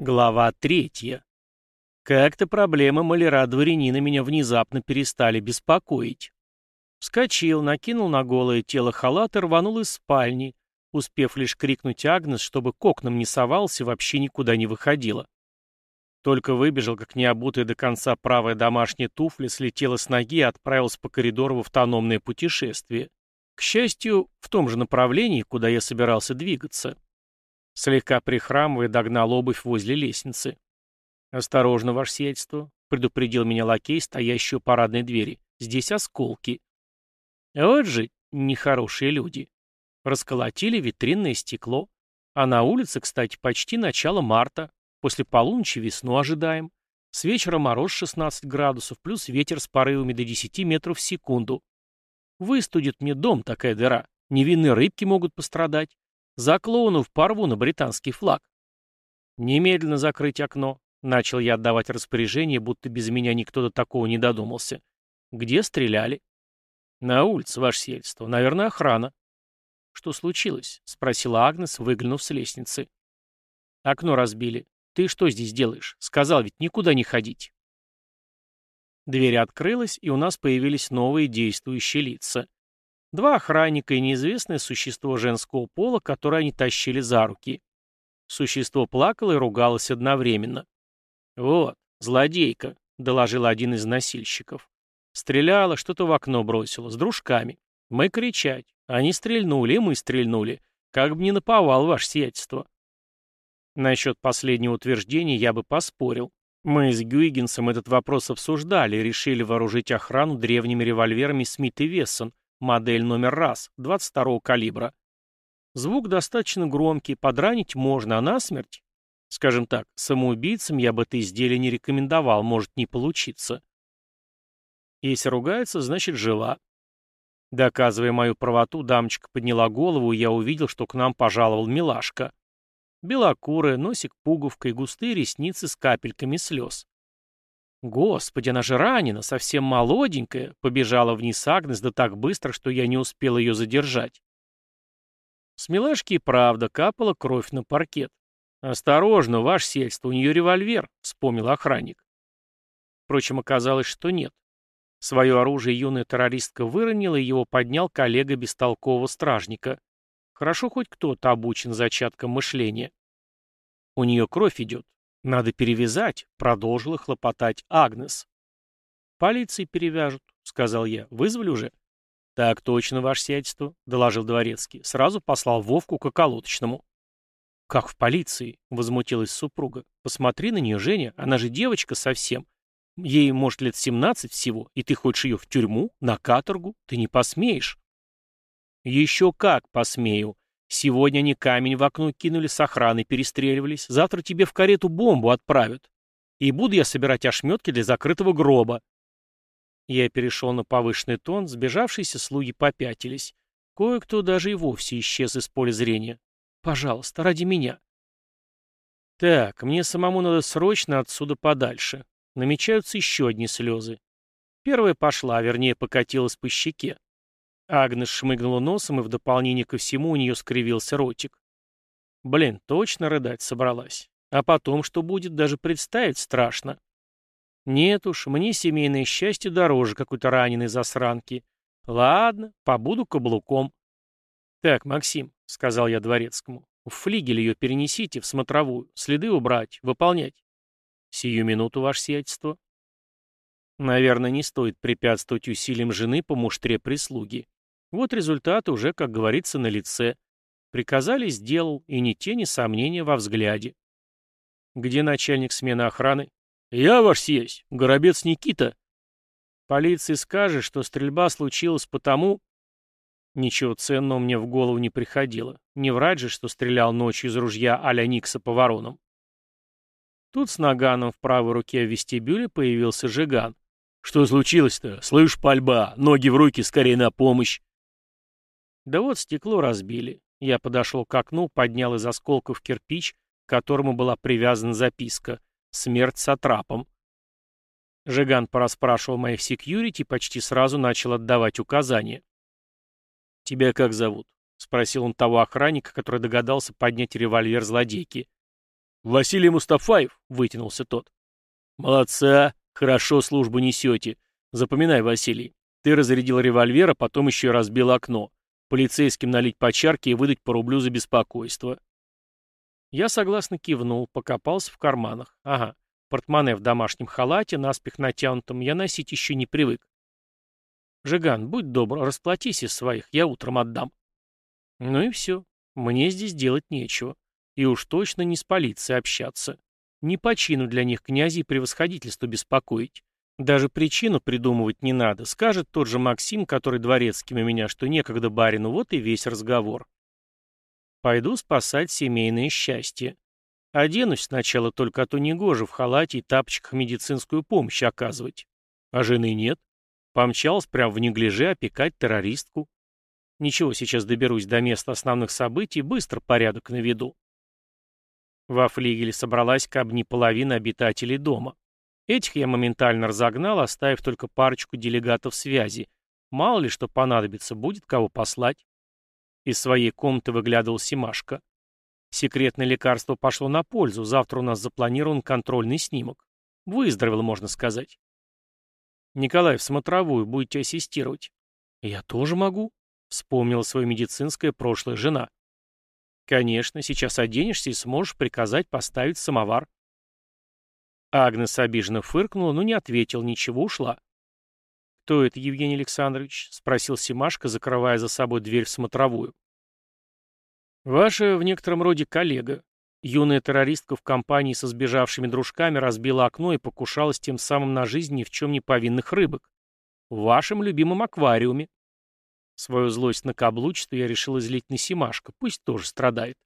Глава третья. Как-то проблемы маляра-дворянина меня внезапно перестали беспокоить. Вскочил, накинул на голое тело халат и рванул из спальни, успев лишь крикнуть Агнес, чтобы к окнам не совался и вообще никуда не выходила. Только выбежал, как необутая до конца правая домашняя туфля слетела с ноги и отправилась по коридору в автономное путешествие. К счастью, в том же направлении, куда я собирался двигаться. Слегка прихрамывая, догнал обувь возле лестницы. «Осторожно, ваше сиятельство», — предупредил меня лакей, стоящий у парадной двери. «Здесь осколки». Вот же нехорошие люди. Расколотили витринное стекло. А на улице, кстати, почти начало марта. После полуночи весну ожидаем. С вечера мороз 16 градусов, плюс ветер с порывами до 10 метров в секунду. Выстудит мне дом такая дыра. Невинные рыбки могут пострадать. За клоунов порву на британский флаг. Немедленно закрыть окно. Начал я отдавать распоряжение, будто без меня никто до такого не додумался. Где стреляли? На улице, ваше сельство. Наверное, охрана. Что случилось? Спросила Агнес, выглянув с лестницы. Окно разбили. Ты что здесь делаешь? Сказал ведь никуда не ходить. Дверь открылась, и у нас появились новые действующие лица. Два охранника и неизвестное существо женского пола, которое они тащили за руки. Существо плакало и ругалось одновременно. «Вот, злодейка», — доложил один из носильщиков. Стреляла, что-то в окно бросила, с дружками. Мы кричать. Они стрельнули, мы стрельнули. Как бы не наповал ваше сиятельство. Насчет последнего утверждения я бы поспорил. Мы с Гюйгенсом этот вопрос обсуждали и решили вооружить охрану древними револьверами Смит и Вессон, Модель номер раз, 22-го калибра. Звук достаточно громкий, подранить можно, а насмерть? Скажем так, самоубийцам я бы это изделие не рекомендовал, может не получиться. Если ругается, значит жива. Доказывая мою правоту, дамочка подняла голову, и я увидел, что к нам пожаловал милашка. Белокурая, носик пуговкой, густые ресницы с капельками слез. Господи, она же ранена, совсем молоденькая, побежала вниз Агнес да так быстро, что я не успел ее задержать. С милашки и правда капала кровь на паркет. «Осторожно, ваше сельство, у нее револьвер», — вспомнил охранник. Впрочем, оказалось, что нет. Свое оружие юная террористка выронила, и его поднял коллега бестолкового стражника. Хорошо хоть кто-то обучен зачаткам мышления. У нее кровь идет, «Надо перевязать», — продолжила хлопотать Агнес. «Полиции перевяжут», — сказал я. «Вызвали уже?» «Так точно, ваше сиятельство», — доложил дворецкий. Сразу послал Вовку к околоточному. «Как в полиции?» — возмутилась супруга. «Посмотри на нее, Женя, она же девочка совсем. Ей, может, лет семнадцать всего, и ты хочешь ее в тюрьму, на каторгу? Ты не посмеешь». «Еще как посмею», Сегодня они камень в окно кинули, с охраной перестреливались. Завтра тебе в карету бомбу отправят. И буду я собирать ошметки для закрытого гроба. Я перешел на повышенный тон, сбежавшиеся слуги попятились. Кое-кто даже и вовсе исчез из поля зрения. Пожалуйста, ради меня. Так, мне самому надо срочно отсюда подальше. Намечаются еще одни слезы. Первая пошла, вернее, покатилась по щеке. Агнес шмыгнула носом, и в дополнение ко всему у нее скривился ротик. Блин, точно рыдать собралась. А потом, что будет, даже представить страшно. Нет уж, мне семейное счастье дороже какой-то раненой засранки. Ладно, побуду каблуком. Так, Максим, — сказал я дворецкому, — в флигель ее перенесите, в смотровую, следы убрать, выполнять. Сию минуту, ваше сиятельство. Наверное, не стоит препятствовать усилиям жены по муштре прислуги. Вот результаты уже, как говорится, на лице. Приказали, сделал, и ни тени сомнения во взгляде. Где начальник смены охраны? Я ваш съесть, Горобец Никита. Полиции скажет, что стрельба случилась потому... Ничего ценного мне в голову не приходило. Не врать же, что стрелял ночью из ружья а-ля Никса по воронам. Тут с наганом в правой руке в вестибюле появился Жиган. «Что случилось-то? Слышь, пальба! Ноги в руки, скорее на помощь!» Да вот стекло разбили. Я подошел к окну, поднял из осколков кирпич, к которому была привязана записка «Смерть с атрапом». Жиган пораспрашивал моих секьюрити и почти сразу начал отдавать указания. «Тебя как зовут?» — спросил он того охранника, который догадался поднять револьвер злодейки. «Василий Мустафаев», — вытянулся тот. «Молодца, хорошо службу несете. Запоминай, Василий, ты разрядил револьвер, а потом еще и разбил окно. Полицейским налить по чарке и выдать по рублю за беспокойство». Я согласно кивнул, покопался в карманах. Ага, портмоне в домашнем халате, наспех натянутом, я носить еще не привык. «Жиган, будь добр, расплатись из своих, я утром отдам». Ну и все. Мне здесь делать нечего. И уж точно не с полицией общаться. Не по чину для них князей превосходительство беспокоить. Даже причину придумывать не надо. Скажет тот же Максим, который дворецким у меня, что некогда барину, вот и весь разговор. Пойду спасать семейное счастье. Оденусь сначала только, а то негоже в халате и тапочках медицинскую помощь оказывать. А жены нет. Помчалась прямо в неглиже опекать террористку. Ничего, сейчас доберусь до места основных событий, быстро порядок наведу. Во флигеле собралась кабни половина обитателей дома. Этих я моментально разогнал, оставив только парочку делегатов связи. Мало ли что понадобится, будет кого послать. Из своей комнаты выглядывал Симашка. Секретное лекарство пошло на пользу, завтра у нас запланирован контрольный снимок. Выздоровел, можно сказать. Николай, в смотровую будете ассистировать. Я тоже могу, Вспомнила свое медицинское прошлое жена. Конечно, сейчас оденешься и сможешь приказать поставить самовар. Агнес обиженно фыркнула, но не ответил, ничего, ушла. «Кто это, Евгений Александрович?» — спросил Симашка, закрывая за собой дверь в смотровую. «Ваша в некотором роде коллега. Юная террористка в компании со сбежавшими дружками разбила окно и покушалась тем самым на жизнь ни в чем не повинных рыбок. В вашем любимом аквариуме. Свою злость на каблучество я решил излить на Симашка, пусть тоже страдает.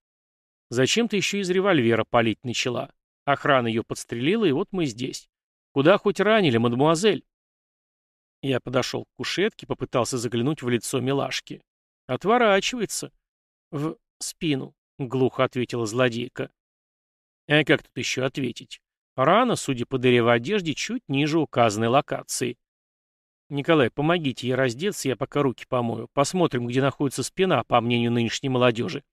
Зачем-то еще из револьвера палить начала. Охрана ее подстрелила, и вот мы здесь. Куда хоть ранили, мадемуазель? Я подошел к кушетке, попытался заглянуть в лицо милашки. Отворачивается. В спину, глухо ответила злодейка. А как тут еще ответить? Рана, судя по дыре в одежде, чуть ниже указанной локации. «Николай, помогите ей раздеться, я пока руки помою. Посмотрим, где находится спина, по мнению нынешней молодежи».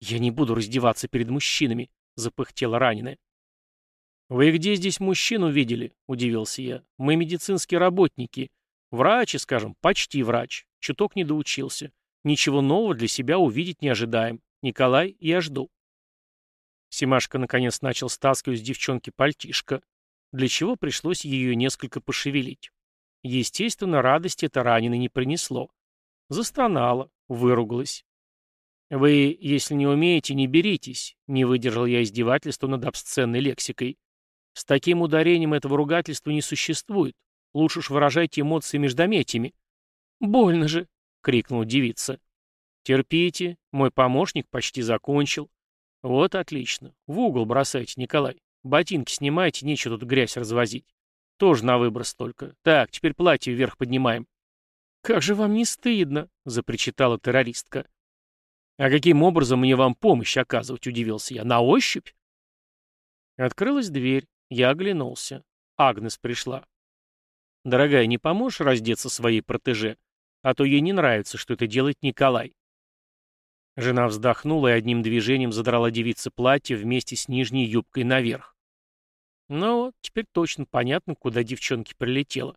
«Я не буду раздеваться перед мужчинами», — запыхтела раненая. «Вы где здесь мужчину видели?» — удивился я. «Мы медицинские работники. Врачи, скажем, почти врач. Чуток не доучился. Ничего нового для себя увидеть не ожидаем. Николай, я жду». Симашка наконец начал стаскивать с девчонки пальтишко, для чего пришлось ее несколько пошевелить. Естественно, радости это раненый не принесло. Застонала, выругалась. «Вы, если не умеете, не беритесь», — не выдержал я издевательства над обсценной лексикой. «С таким ударением этого ругательства не существует. Лучше уж выражайте эмоции междометиями». «Больно же!» — крикнула девица. «Терпите, мой помощник почти закончил». «Вот отлично. В угол бросайте, Николай. Ботинки снимайте, нечего тут грязь развозить. Тоже на выброс только. Так, теперь платье вверх поднимаем. «Как же вам не стыдно?» — запричитала террористка. «А каким образом мне вам помощь оказывать?» — удивился я. «На ощупь?» Открылась дверь. Я оглянулся. Агнес пришла. «Дорогая, не поможешь раздеться своей протеже? А то ей не нравится, что это делает Николай». Жена вздохнула и одним движением задрала девице платье вместе с нижней юбкой наверх. Ну вот, теперь точно понятно, куда девчонке прилетело.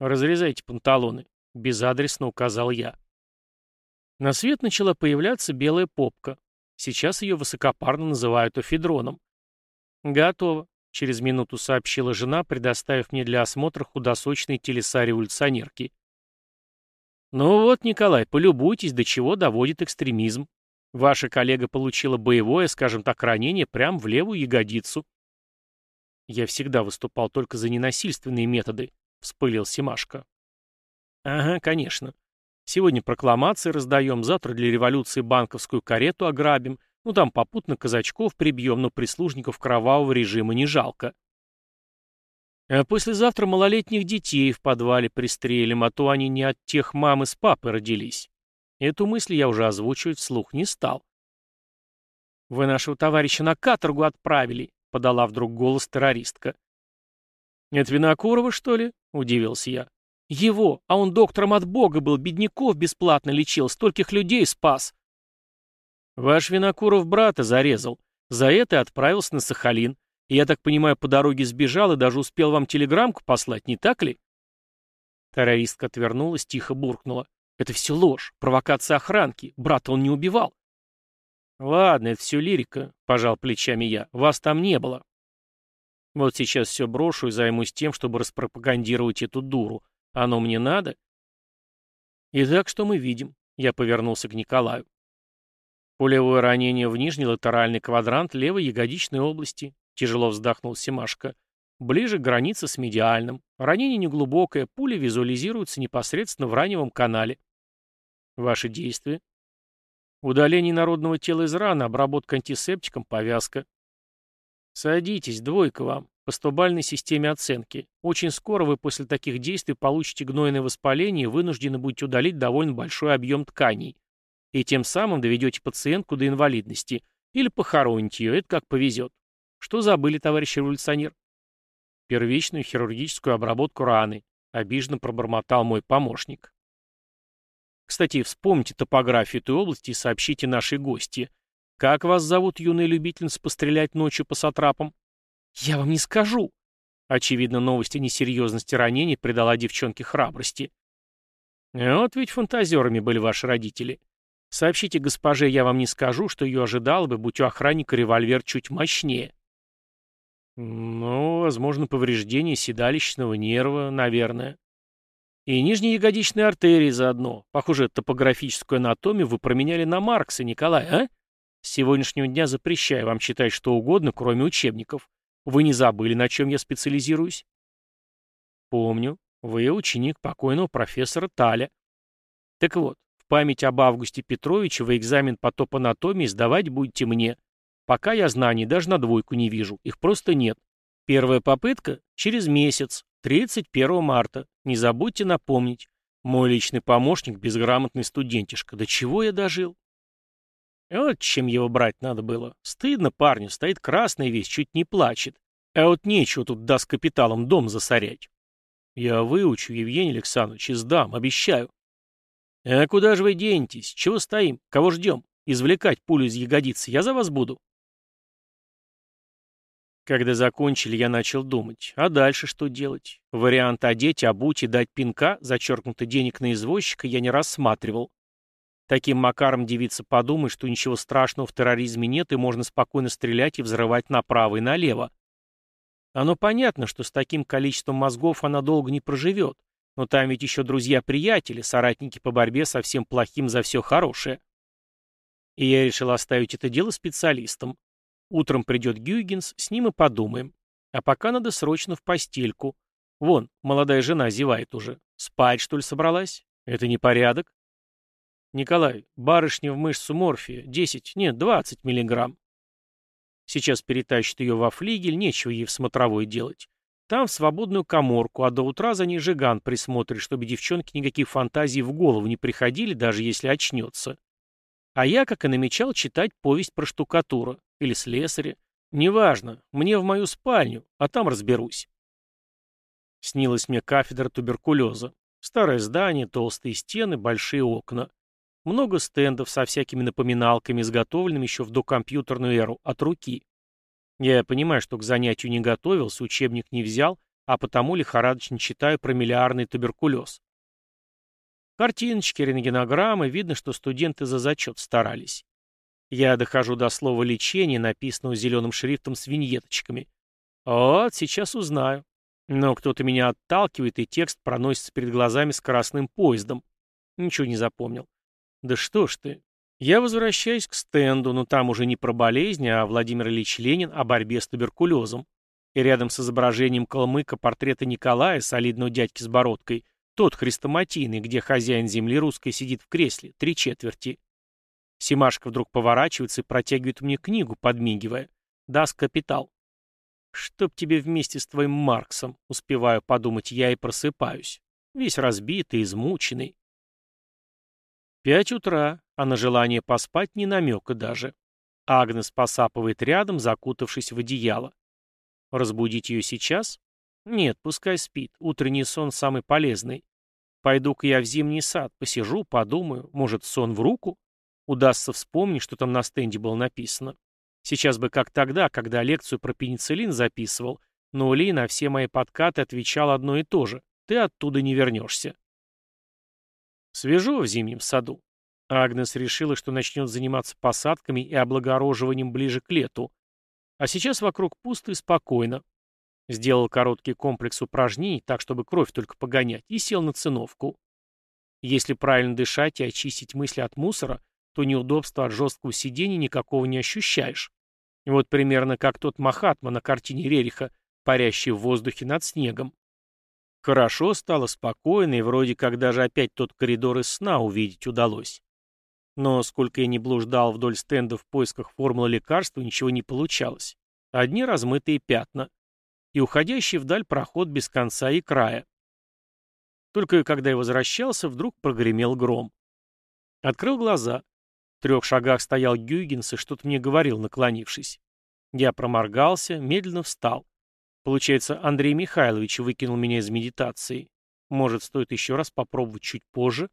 «Разрезайте панталоны», — безадресно указал я. На свет начала появляться белая попка. Сейчас ее высокопарно называют офедроном. «Готово», — через минуту сообщила жена, предоставив мне для осмотра худосочные телеса революционерки. «Ну вот, Николай, полюбуйтесь, до чего доводит экстремизм. Ваша коллега получила боевое, скажем так, ранение прямо в левую ягодицу. Я всегда выступал только за ненасильственные методы, вспылил Симашко. Ага, конечно. Сегодня прокламации раздаем, завтра для революции банковскую карету ограбим, ну там попутно казачков прибьем, но прислужников кровавого режима не жалко. А послезавтра малолетних детей в подвале пристрелим, а то они не от тех мамы с папой родились. Эту мысль я уже озвучивать вслух не стал. Вы нашего товарища на каторгу отправили, подала вдруг голос террористка. «Это Винокурова, что ли?» — удивился я. «Его, а он доктором от Бога был, бедняков бесплатно лечил, стольких людей спас». «Ваш Винокуров брата зарезал. За это отправился на Сахалин. И, я так понимаю, по дороге сбежал и даже успел вам телеграммку послать, не так ли?» Террористка отвернулась, тихо буркнула. «Это все ложь, провокация охранки. Брата он не убивал». «Ладно, это все лирика», — пожал плечами я. «Вас там не было». Вот сейчас все брошу и займусь тем, чтобы распропагандировать эту дуру. Оно мне надо? Итак, что мы видим? Я повернулся к Николаю. Пулевое ранение в нижний латеральный квадрант левой ягодичной области. Тяжело вздохнул Семашко. Ближе к границе с медиальным. Ранение неглубокое, пуля визуализируется непосредственно в раневом канале. Ваши действия? Удаление народного тела из раны, обработка антисептиком, повязка. Садитесь, двойка вам, по стобальной системе оценки. Очень скоро вы после таких действий получите гнойное воспаление и вынуждены будете удалить довольно большой объем тканей. И тем самым доведете пациентку до инвалидности. Или похороните ее, это как повезет. Что забыли, товарищ революционер? Первичную хирургическую обработку раны. Обиженно пробормотал мой помощник. Кстати, вспомните топографию этой области и сообщите нашей гости. Как вас зовут, юная любительница, пострелять ночью по сатрапам? Я вам не скажу. Очевидно, новость о несерьезности ранений придала девчонке храбрости. Вот ведь фантазерами были ваши родители. Сообщите госпоже, я вам не скажу, что ее ожидало бы, будь у охранника револьвер чуть мощнее. Ну, возможно, повреждение седалищного нерва, наверное. И нижней ягодичной артерии заодно. Похоже, топографическую анатомию вы променяли на Маркса, Николай, а? С сегодняшнего дня запрещаю вам читать что угодно, кроме учебников. Вы не забыли, на чем я специализируюсь? Помню. Вы ученик покойного профессора Таля. Так вот, в память об Августе Петровиче вы экзамен по топанатомии сдавать будете мне. Пока я знаний даже на двойку не вижу, их просто нет. Первая попытка через месяц, 31 марта. Не забудьте напомнить. Мой личный помощник, безграмотный студентишка. До чего я дожил? Вот чем его брать надо было. Стыдно парню, стоит красный весь, чуть не плачет. А вот нечего тут да с капиталом дом засорять. Я выучу, Евгений Александрович, и сдам, обещаю. А куда же вы денетесь? Чего стоим? Кого ждем? Извлекать пулю из ягодицы я за вас буду. Когда закончили, я начал думать, а дальше что делать? Вариант одеть, обуть и дать пинка, зачеркнуто денег на извозчика, я не рассматривал. Таким макаром девица подумает, что ничего страшного в терроризме нет и можно спокойно стрелять и взрывать направо и налево. Оно понятно, что с таким количеством мозгов она долго не проживет, но там ведь еще друзья-приятели, соратники по борьбе со всем плохим за все хорошее. И я решил оставить это дело специалистам. Утром придет Гюйгенс, с ним и подумаем. А пока надо срочно в постельку. Вон, молодая жена зевает уже. Спать, что ли, собралась? Это не порядок. Николай, барышня в мышцу морфия. 10, нет, 20 миллиграмм. Сейчас перетащит ее во флигель, нечего ей в смотровой делать. Там в свободную коморку, а до утра за ней Жиган присмотрит, чтобы девчонке никаких фантазий в голову не приходили, даже если очнется. А я, как и намечал, читать повесть про штукатуру. Или слесаря. Неважно, мне в мою спальню, а там разберусь. Снилась мне кафедра туберкулеза. Старое здание, толстые стены, большие окна. Много стендов со всякими напоминалками, изготовленными еще в докомпьютерную эру, от руки. Я понимаю, что к занятию не готовился, учебник не взял, а потому лихорадочно читаю про миллиардный туберкулез. Картиночки, рентгенограммы, видно, что студенты за зачет старались. Я дохожу до слова «лечение», написанного зеленым шрифтом с виньеточками. Вот, сейчас узнаю. Но кто-то меня отталкивает, и текст проносится перед глазами скоростным поездом. Ничего не запомнил. Да что ж ты. Я возвращаюсь к стенду, но там уже не про болезни, а Владимир Ильич Ленин о борьбе с туберкулезом. И рядом с изображением калмыка портрета Николая, солидного дядьки с бородкой, тот хрестоматийный, где хозяин земли русской сидит в кресле, три четверти. Симашка вдруг поворачивается и протягивает мне книгу, подмигивая. «Даст капитал». «Чтоб тебе вместе с твоим Марксом», — успеваю подумать я и просыпаюсь. Весь разбитый, измученный. Пять утра, а на желание поспать ни намека даже. Агнес посапывает рядом, закутавшись в одеяло. Разбудить ее сейчас? Нет, пускай спит. Утренний сон самый полезный. Пойду-ка я в зимний сад, посижу, подумаю. Может, сон в руку? Удастся вспомнить, что там на стенде было написано. Сейчас бы как тогда, когда лекцию про пенициллин записывал, но Ули на все мои подкаты отвечал одно и то же. Ты оттуда не вернешься. Свежо в зимнем саду. Агнес решила, что начнет заниматься посадками и облагороживанием ближе к лету. А сейчас вокруг пусто и спокойно. Сделал короткий комплекс упражнений, так, чтобы кровь только погонять, и сел на циновку. Если правильно дышать и очистить мысли от мусора, то неудобства от жесткого сидения никакого не ощущаешь. Вот примерно как тот Махатма на картине Рериха, парящий в воздухе над снегом. Хорошо стало, спокойно, и вроде как даже опять тот коридор из сна увидеть удалось. Но сколько я не блуждал вдоль стендов в поисках формулы лекарства, ничего не получалось. Одни размытые пятна. И уходящий вдаль проход без конца и края. Только когда я возвращался, вдруг прогремел гром. Открыл глаза. В трех шагах стоял Гюйгенс и что-то мне говорил, наклонившись. Я проморгался, медленно встал. Получается, Андрей Михайлович выкинул меня из медитации. Может, стоит еще раз попробовать чуть позже?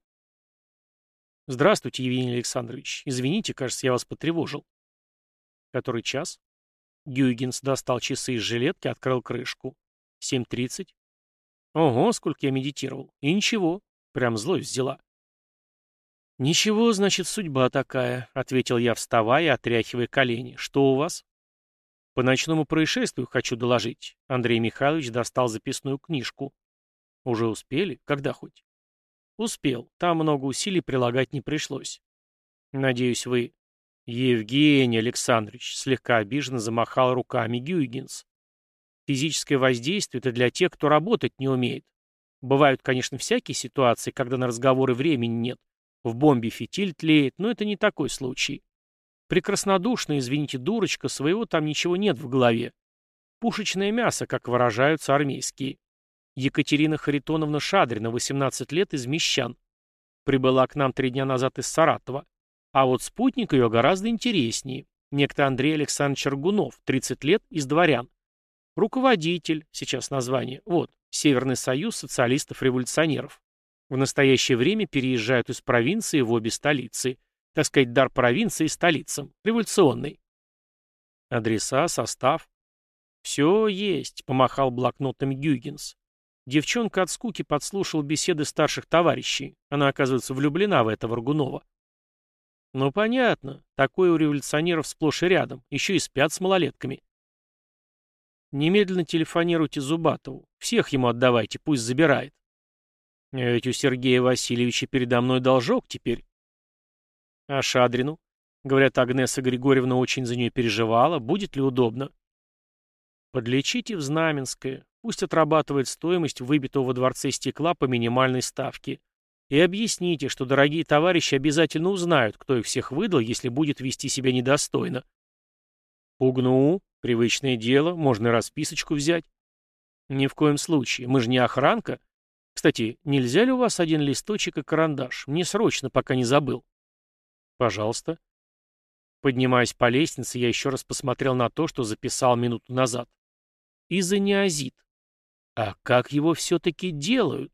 Здравствуйте, Евгений Александрович. Извините, кажется, я вас потревожил. Который час? Гюйгенс достал часы из жилетки, открыл крышку. Семь тридцать. Ого, сколько я медитировал. И ничего. Прям злость взяла. «Ничего, значит, судьба такая», — ответил я, вставая, отряхивая колени. «Что у вас?» «По ночному происшествию хочу доложить». Андрей Михайлович достал записную книжку. «Уже успели? Когда хоть?» «Успел. Там много усилий прилагать не пришлось». «Надеюсь, вы...» «Евгений Александрович», — слегка обиженно замахал руками Гюйгенс. «Физическое воздействие — это для тех, кто работать не умеет. Бывают, конечно, всякие ситуации, когда на разговоры времени нет. В бомбе фитиль тлеет, но это не такой случай. Прекраснодушная, извините, дурочка, своего там ничего нет в голове. Пушечное мясо, как выражаются армейские. Екатерина Харитоновна Шадрина, 18 лет, из Мещан. Прибыла к нам три дня назад из Саратова. А вот спутник ее гораздо интереснее. Некто Андрей Александрович Аргунов, 30 лет, из Дворян. Руководитель, сейчас название, вот, Северный союз социалистов-революционеров. В настоящее время переезжают из провинции в обе столицы. Так сказать, дар провинции столицам. Революционный. Адреса, состав. Все есть, помахал блокнотом Гюйгенс. Девчонка от скуки подслушала беседы старших товарищей. Она, оказывается, влюблена в этого Ргунова. Ну, понятно. Такое у революционеров сплошь и рядом. Еще и спят с малолетками. Немедленно телефонируйте Зубатову. Всех ему отдавайте, пусть забирает. Ведь у Сергея Васильевича передо мной должок теперь. А Шадрину? Говорят, Агнеса Григорьевна очень за нее переживала. Будет ли удобно? Подлечите в Знаменское. Пусть отрабатывает стоимость выбитого во дворце стекла по минимальной ставке. И объясните, что дорогие товарищи обязательно узнают, кто их всех выдал, если будет вести себя недостойно. Пугну. Привычное дело. Можно расписочку взять. Ни в коем случае. Мы же не охранка. Кстати, нельзя ли у вас один листочек и карандаш? Мне срочно, пока не забыл. Пожалуйста. Поднимаясь по лестнице, я еще раз посмотрел на то, что записал минуту назад. Изониазид. А как его все-таки делают?